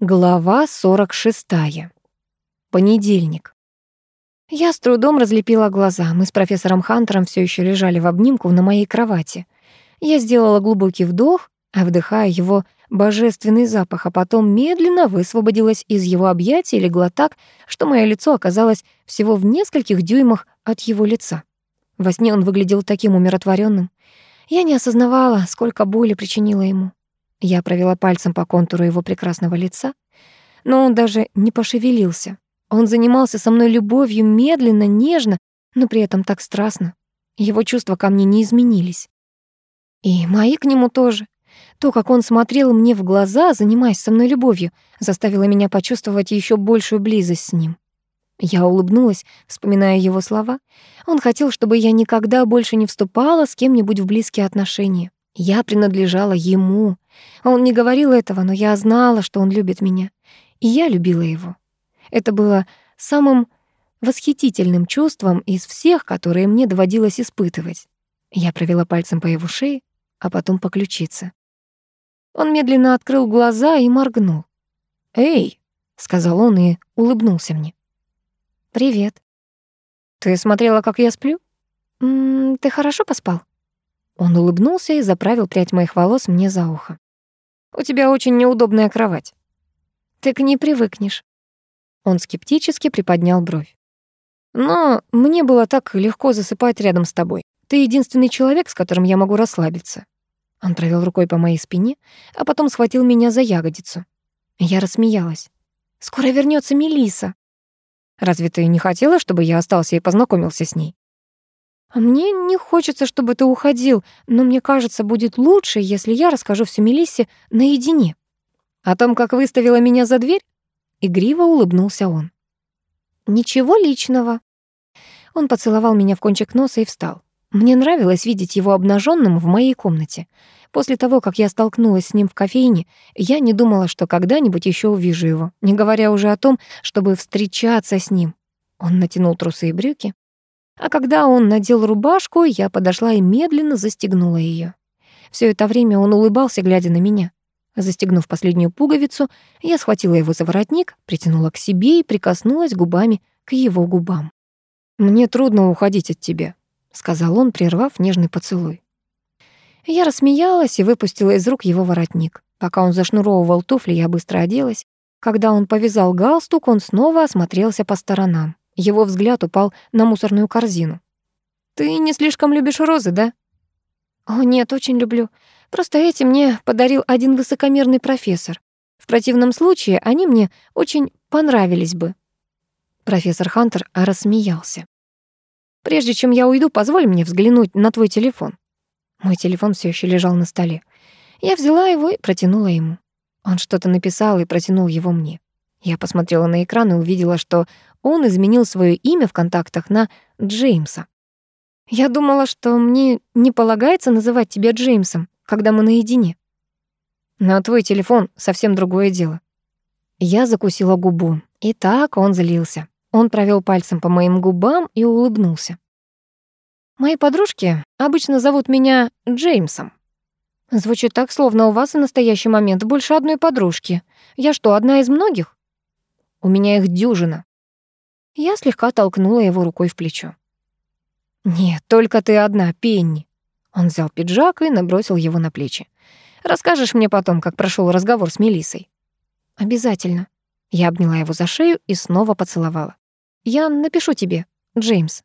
Глава 46. Понедельник. Я с трудом разлепила глаза. Мы с профессором Хантером все еще лежали в обнимку на моей кровати. Я сделала глубокий вдох, а вдыхая его божественный запах, а потом медленно высвободилась из его объятий и легла так, что мое лицо оказалось всего в нескольких дюймах от его лица. Во сне он выглядел таким умиротворенным. Я не осознавала, сколько боли причинила ему. Я провела пальцем по контуру его прекрасного лица, но он даже не пошевелился. Он занимался со мной любовью медленно, нежно, но при этом так страстно. Его чувства ко мне не изменились. И мои к нему тоже. То, как он смотрел мне в глаза, занимаясь со мной любовью, заставило меня почувствовать еще большую близость с ним. Я улыбнулась, вспоминая его слова. Он хотел, чтобы я никогда больше не вступала с кем-нибудь в близкие отношения. Я принадлежала ему. Он не говорил этого, но я знала, что он любит меня. И я любила его. Это было самым восхитительным чувством из всех, которые мне доводилось испытывать. Я провела пальцем по его шее, а потом по ключице. Он медленно открыл глаза и моргнул. «Эй!» — сказал он и улыбнулся мне. «Привет». «Ты смотрела, как я сплю?» М -м, «Ты хорошо поспал?» Он улыбнулся и заправил прядь моих волос мне за ухо. «У тебя очень неудобная кровать». «Ты к ней привыкнешь». Он скептически приподнял бровь. «Но мне было так легко засыпать рядом с тобой. Ты единственный человек, с которым я могу расслабиться». Он провел рукой по моей спине, а потом схватил меня за ягодицу. Я рассмеялась. «Скоро вернется Мелиса. Разве ты не хотела, чтобы я остался и познакомился с ней?» А мне не хочется, чтобы ты уходил, но мне кажется, будет лучше, если я расскажу всё Мелиссе наедине. О том, как выставила меня за дверь? Игриво улыбнулся он. Ничего личного. Он поцеловал меня в кончик носа и встал. Мне нравилось видеть его обнаженным в моей комнате. После того, как я столкнулась с ним в кофейне, я не думала, что когда-нибудь еще увижу его, не говоря уже о том, чтобы встречаться с ним. Он натянул трусы и брюки, а когда он надел рубашку, я подошла и медленно застегнула ее. Все это время он улыбался, глядя на меня. Застегнув последнюю пуговицу, я схватила его за воротник, притянула к себе и прикоснулась губами к его губам. «Мне трудно уходить от тебя», — сказал он, прервав нежный поцелуй. Я рассмеялась и выпустила из рук его воротник. Пока он зашнуровывал туфли, я быстро оделась. Когда он повязал галстук, он снова осмотрелся по сторонам. Его взгляд упал на мусорную корзину. «Ты не слишком любишь розы, да?» «О, нет, очень люблю. Просто эти мне подарил один высокомерный профессор. В противном случае они мне очень понравились бы». Профессор Хантер рассмеялся. «Прежде чем я уйду, позволь мне взглянуть на твой телефон». Мой телефон все еще лежал на столе. Я взяла его и протянула ему. Он что-то написал и протянул его мне. Я посмотрела на экран и увидела, что он изменил свое имя в контактах на Джеймса. Я думала, что мне не полагается называть тебя Джеймсом, когда мы наедине. Но твой телефон совсем другое дело. Я закусила губу. И так он злился. Он провел пальцем по моим губам и улыбнулся. Мои подружки обычно зовут меня Джеймсом. Звучит так, словно у вас в настоящий момент больше одной подружки. Я что, одна из многих? У меня их дюжина. Я слегка толкнула его рукой в плечо. «Нет, только ты одна, Пенни». Он взял пиджак и набросил его на плечи. «Расскажешь мне потом, как прошел разговор с Мелиссой?» «Обязательно». Я обняла его за шею и снова поцеловала. «Я напишу тебе, Джеймс».